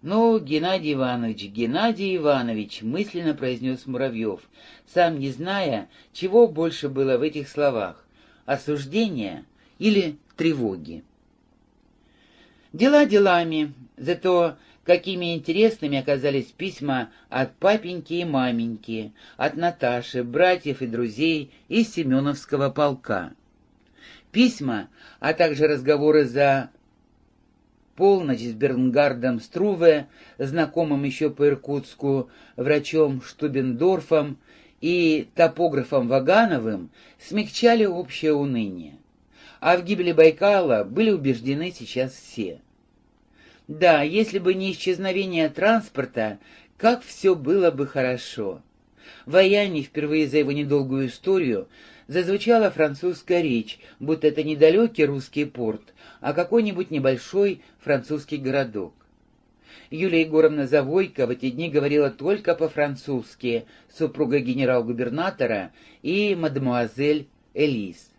«Ну, Геннадий Иванович, Геннадий Иванович», — мысленно произнес Муравьев, сам не зная, чего больше было в этих словах — осуждения или тревоги. Дела делами, зато какими интересными оказались письма от папеньки и маменьки, от Наташи, братьев и друзей из Семеновского полка. Письма, а также разговоры за полночь с Бернгардом Струве, знакомым еще по Иркутску, врачом Штубендорфом и топографом Вагановым, смягчали общее уныние. А в гибели Байкала были убеждены сейчас все. Да, если бы не исчезновение транспорта, как все было бы хорошо. В Аяне впервые за его недолгую историю зазвучала французская речь, будто это недалекий русский порт, а какой-нибудь небольшой французский городок. Юлия Егоровна Завойко в эти дни говорила только по-французски, супруга генерал-губернатора и мадемуазель Элис.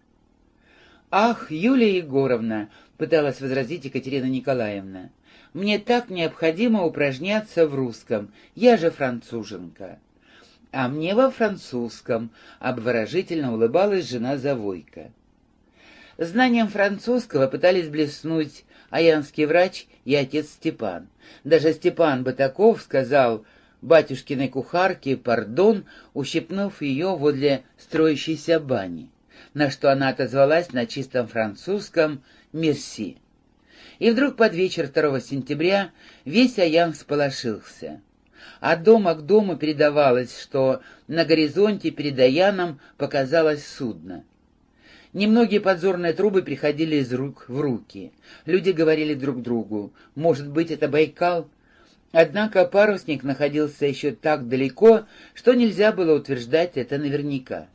«Ах, Юлия Егоровна!» — пыталась возразить Екатерина Николаевна. «Мне так необходимо упражняться в русском, я же француженка». «А мне во французском», — обворожительно улыбалась жена Завойко. Знанием французского пытались блеснуть аянский врач и отец Степан. Даже Степан Батаков сказал батюшкиной кухарке «пардон», ущипнув ее возле строящейся бани, на что она отозвалась на чистом французском «мерси». И вдруг под вечер 2 сентября весь Аян всполошился. От дома к дому передавалось, что на горизонте перед Аяном показалось судно. Немногие подзорные трубы приходили из рук в руки. Люди говорили друг другу, может быть, это Байкал? Однако парусник находился еще так далеко, что нельзя было утверждать это наверняка.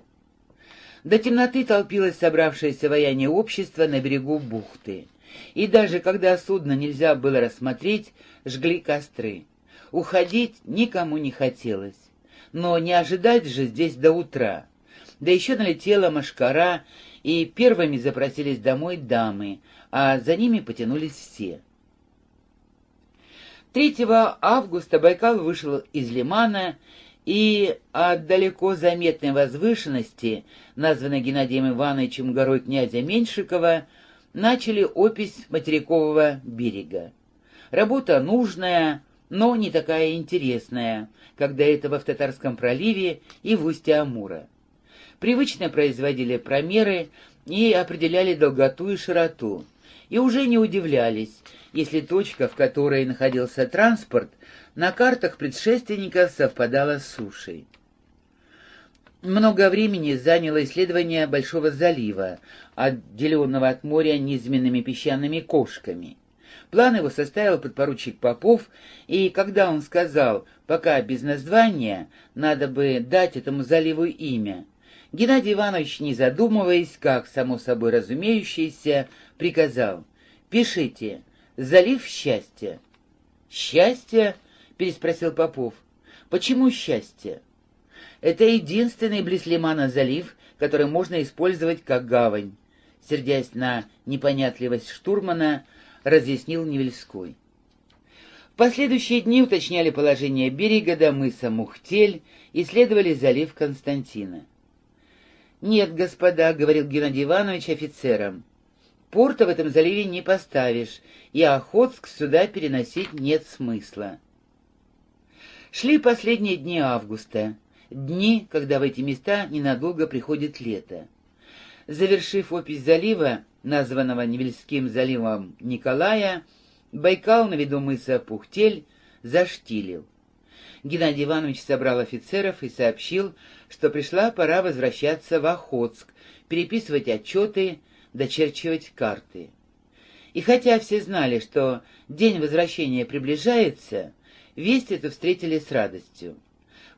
До темноты толпилось собравшееся вояние общество на берегу бухты. И даже когда судно нельзя было рассмотреть, жгли костры. Уходить никому не хотелось. Но не ожидать же здесь до утра. Да еще налетела машкара, и первыми запросились домой дамы, а за ними потянулись все. 3 августа Байкал вышел из лимана, и от далеко заметной возвышенности, названной Геннадием Ивановичем горой князя Меньшикова, начали опись материкового берега. Работа нужная, но не такая интересная, как до этого в Татарском проливе и в устье Амура привычно производили промеры и определяли долготу и широту, и уже не удивлялись, если точка, в которой находился транспорт, на картах предшественника совпадала с сушей. Много времени заняло исследование Большого залива, отделенного от моря низменными песчаными кошками. План его составил подпоручик Попов, и когда он сказал, пока без названия, надо бы дать этому заливу имя, Геннадий Иванович, не задумываясь, как само собой разумеющееся, приказал «Пишите, залив счастья». «Счастье?» — переспросил Попов. «Почему счастье?» «Это единственный близ Лимана залив, который можно использовать как гавань», — сердясь на непонятливость штурмана, разъяснил Невельской. В последующие дни уточняли положение берега до мыса Мухтель, исследовали залив Константина. «Нет, господа», — говорил Геннадий Иванович офицерам, — «порта в этом заливе не поставишь, и Охотск сюда переносить нет смысла». Шли последние дни августа, дни, когда в эти места ненадолго приходит лето. Завершив опись залива, названного Невельским заливом Николая, Байкал на виду мыса Пухтель заштилил. Геннадий Иванович собрал офицеров и сообщил, что пришла пора возвращаться в Охотск, переписывать отчеты, дочерчивать карты. И хотя все знали, что день возвращения приближается, весть эту встретили с радостью.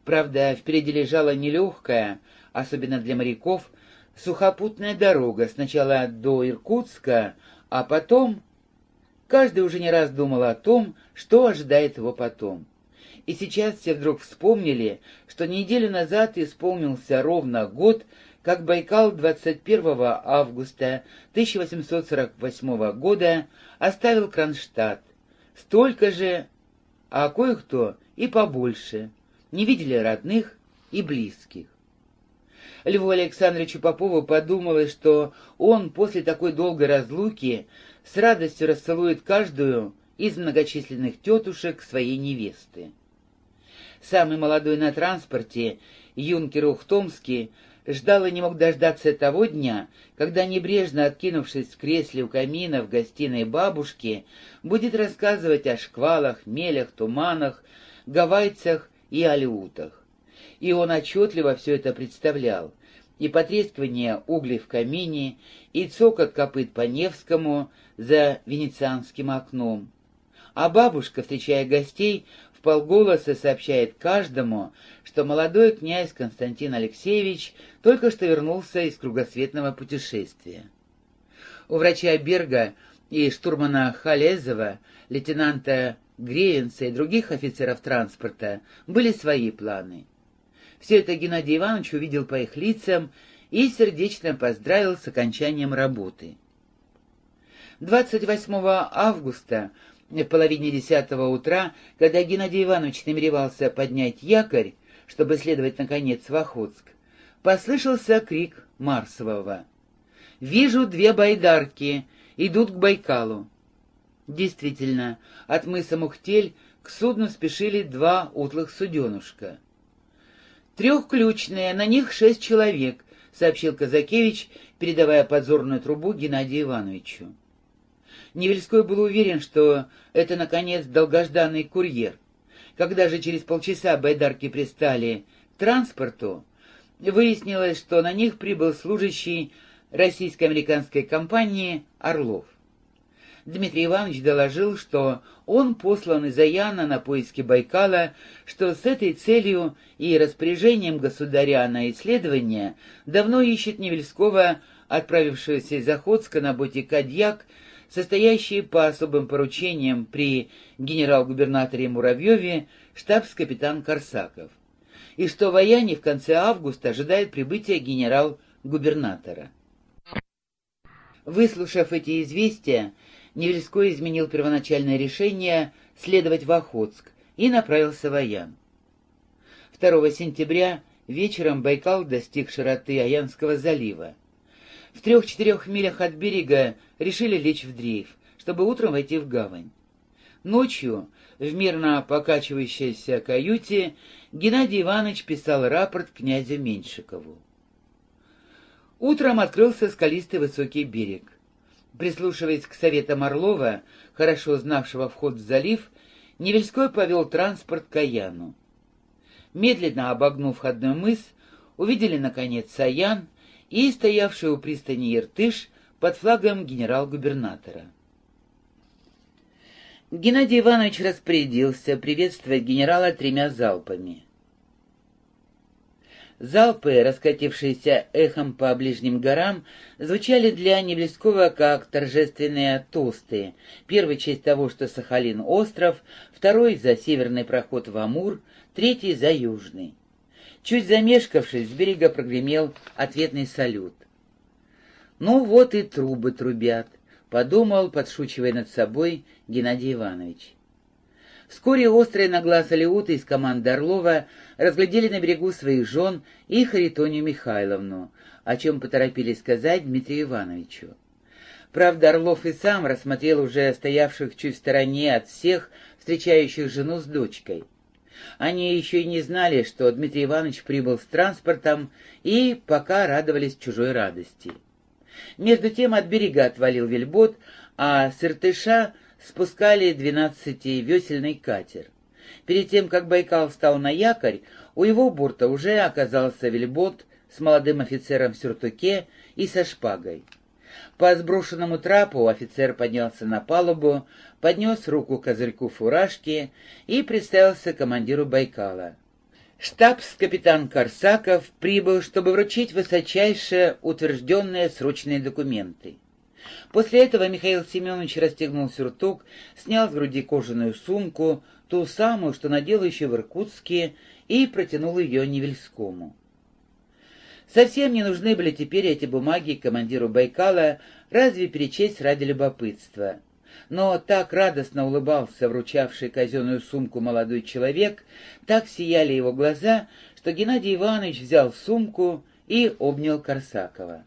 Правда, впереди лежала нелегкая, особенно для моряков, сухопутная дорога сначала до Иркутска, а потом... Каждый уже не раз думал о том, что ожидает его потом. И сейчас все вдруг вспомнили, что неделю назад исполнился ровно год, как Байкал 21 августа 1848 года оставил Кронштадт. Столько же... а кое-кто и побольше, не видели родных и близких. Льву Александровичу Попову подумалось, что он после такой долгой разлуки с радостью расцелует каждую из многочисленных тетушек своей невесты. Самый молодой на транспорте, юнкер Ухтомский, ждал и не мог дождаться того дня, когда, небрежно откинувшись в кресле у камина в гостиной бабушки, будет рассказывать о шквалах, мелях, туманах, гавайцах и алиутах. И он отчетливо все это представлял, и потрескивание углей в камине, и цокот копыт по Невскому за венецианским окном. А бабушка, встречая гостей, в полголоса сообщает каждому, что молодой князь Константин Алексеевич только что вернулся из кругосветного путешествия. У врача Берга и штурмана Халезова, лейтенанта Греенца и других офицеров транспорта были свои планы. Все это Геннадий Иванович увидел по их лицам и сердечно поздравил с окончанием работы. 28 августа в половине десятого утра, когда Геннадий Иванович намеревался поднять якорь, чтобы следовать, наконец, в Охотск, послышался крик Марсового. «Вижу две байдарки, идут к Байкалу». Действительно, от мыса Мухтель к судну спешили два утлых суденушка. «Трехключные, на них шесть человек», — сообщил Казакевич, передавая подзорную трубу Геннадию Ивановичу. Невельской был уверен, что это, наконец, долгожданный курьер. Когда же через полчаса байдарки пристали к транспорту, выяснилось, что на них прибыл служащий российско-американской компании «Орлов». Дмитрий Иванович доложил, что он послан из Аяна на поиски Байкала, что с этой целью и распоряжением государя на исследование давно ищет Невельского, отправившегося из Охотска на боте «Кадьяк», состоящий по особым поручениям при генерал-губернаторе Муравьеве штабс-капитан Корсаков, и что в Аяне в конце августа ожидает прибытия генерал-губернатора. Выслушав эти известия, Невельской изменил первоначальное решение следовать в Охотск и направился в Аян. 2 сентября вечером Байкал достиг широты Аянского залива. В трех-четырех милях от берега решили лечь в дрейф, чтобы утром войти в гавань. Ночью в мирно покачивающейся каюте Геннадий Иванович писал рапорт князю Меньшикову. Утром открылся скалистый высокий берег. Прислушиваясь к советам Орлова, хорошо знавшего вход в залив, Невельской повел транспорт к Аяну. Медленно обогнув входной мыс, увидели, наконец, Саян и стоявший у пристани Иртыш под флагом генерал-губернатора. Геннадий Иванович распорядился приветствовать генерала тремя залпами. Залпы, раскатившиеся эхом по ближним горам, звучали для Невельского как торжественные тосты. Первый — честь того, что Сахалин — остров, второй — за северный проход в Амур, третий — за южный. Чуть замешкавшись, с берега прогремел ответный салют. «Ну вот и трубы трубят», — подумал, подшучивая над собой Геннадий Иванович. Вскоре острые на глаз алиуты из команды Орлова разглядели на берегу своих жен и Харитонию Михайловну, о чем поторопились сказать Дмитрию Ивановичу. Правда, Орлов и сам рассмотрел уже стоявших чуть в стороне от всех, встречающих жену с дочкой. Они еще и не знали, что Дмитрий Иванович прибыл с транспортом, и пока радовались чужой радости. Между тем от берега отвалил вельбот, а с Иртыша спускали двенадцативесельный катер. Перед тем, как Байкал встал на якорь, у его борта уже оказался вельбот с молодым офицером в сюртуке и со шпагой. По сброшенному трапу офицер поднялся на палубу, поднес руку козырьку фуражки и представился командиру Байкала. Штабс-капитан Корсаков прибыл, чтобы вручить высочайшие утвержденные срочные документы. После этого Михаил Семенович расстегнул сюртук, снял с груди кожаную сумку, ту самую, что надел еще в Иркутске, и протянул ее Невельскому. Совсем не нужны были теперь эти бумаги командиру Байкала, разве перечесть ради любопытства. но так радостно улыбался вручавший казенную сумку молодой человек, так сияли его глаза, что Геннадий Иванович взял сумку и обнял Корсакова.